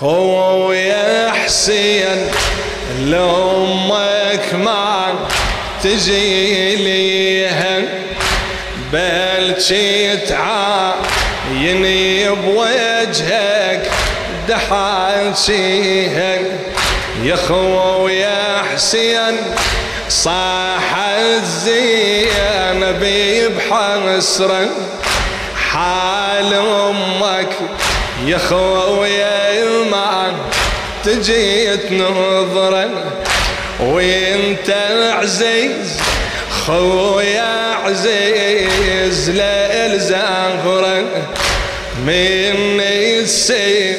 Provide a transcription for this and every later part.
خويا حسين لأمك ما تجي ليها. بلشي تعايني بوجهك دحاشيها يا خويا حسين صاح الزين بحسرا حال أمك يا خويا ما تجيت نظرا وأنت عزيز. خويا عزيز ليل زهرا من السيف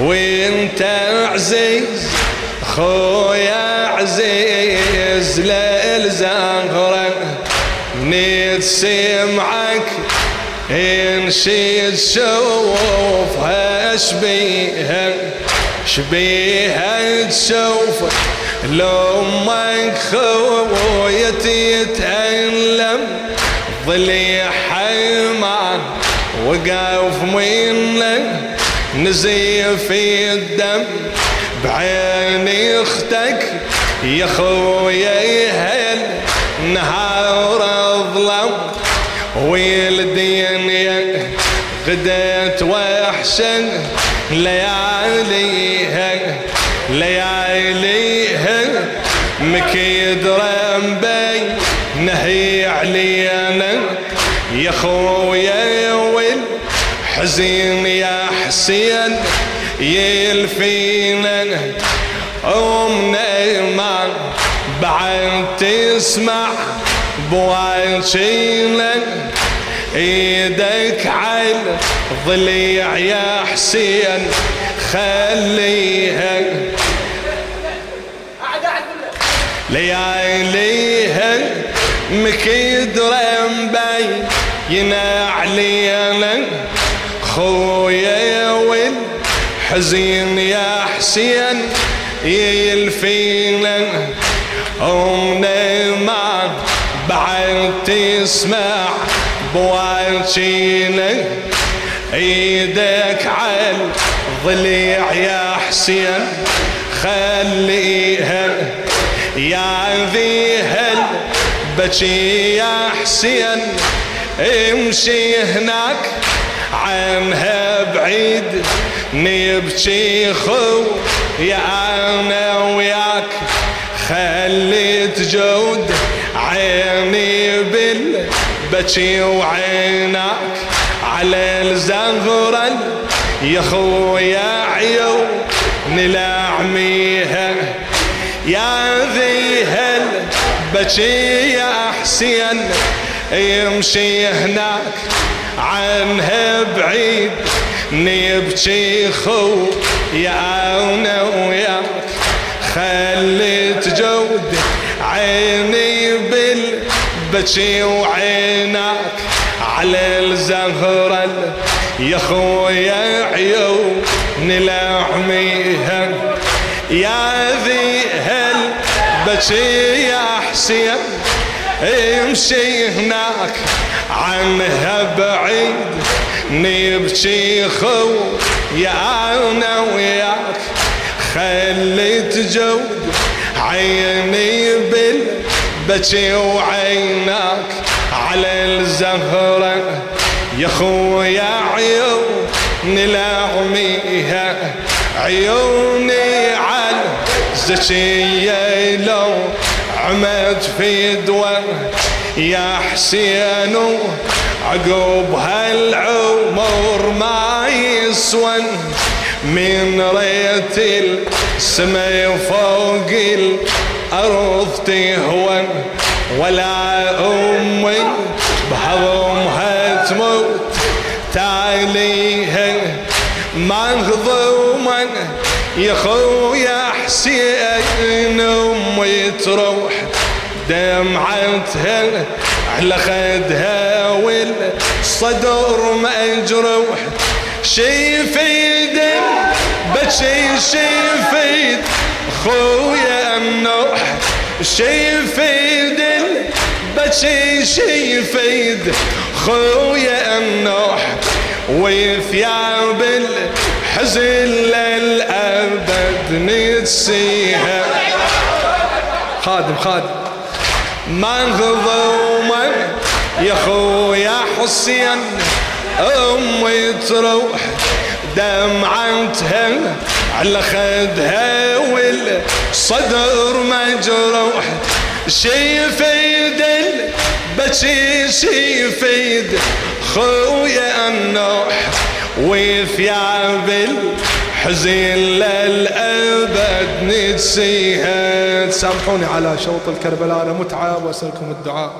وأنت عزيز خويا عزيز ليل زهرا نتسمعك انشيد شوفها شبيها شبيها تشوف لامك خويتي يتألم ضليع حيمان وقف منك نزيف الدم. بعين أختك يا خويا يهل نهار الظلم والدنيا غدت وحشا لياليها لياليها. مكيد رمبي نهي علينا يا خويا والحزين يا حسين يلفينا. أمنا ما بعد تسمع بواشينا إيدك عال ضليع يا حسين خليها. لياليها مكيد رمبي ينعلينا خويا والحزين يا حسين يلفينا أمنا ما بعد تسمع بواجينا إيدك عال ضليع يا حسين خليها يا ذي هل بكي يا حسين. امشي هناك عنها بعيد نبكي خو يا أنا وياك. خليت جود عيني بالبكي وعينك على الزغرة يا خويا عيون نلعميها يا ذي هل بكي يا حسين يمشي هناك عنها بعيد. نبكي خو يا أنا وياك. بالبكي وعينك على الزهرة يا خويا عيون نلعميها يا ذي هل بكي يا حسين امشي هناك عنها بعيد. نبكي خو يا أنا وياك خليت جود عيني بالبكي وعينك على الزهرة يا خويا عيون نلعميها عيوني على زكية لو عمد في دواء يا حسين عقب هالعمر ما يسون. من ريت السما فوق الأرض تهون ولا أمي بهضمها تموت تاليها مهضوما يا خويا حسين أمي تروح دمعتها على خدها والصدر مجروح شي في دم بشي شي في خويا النوح شي في دم بشي شي في خويا النوح وثياب الحزن للأبد نتسيها. خادم خادم. ما ظلمك يا خويا حسين. تروح دمعتها على خدها والصدر مجروح. شي يفيد بشي شي يفيد خويا النوح. وثياب الحزين للأبد نتسيها تسامحوني على شوط الكربلاء أنا متعب وأسألكم الدعاء.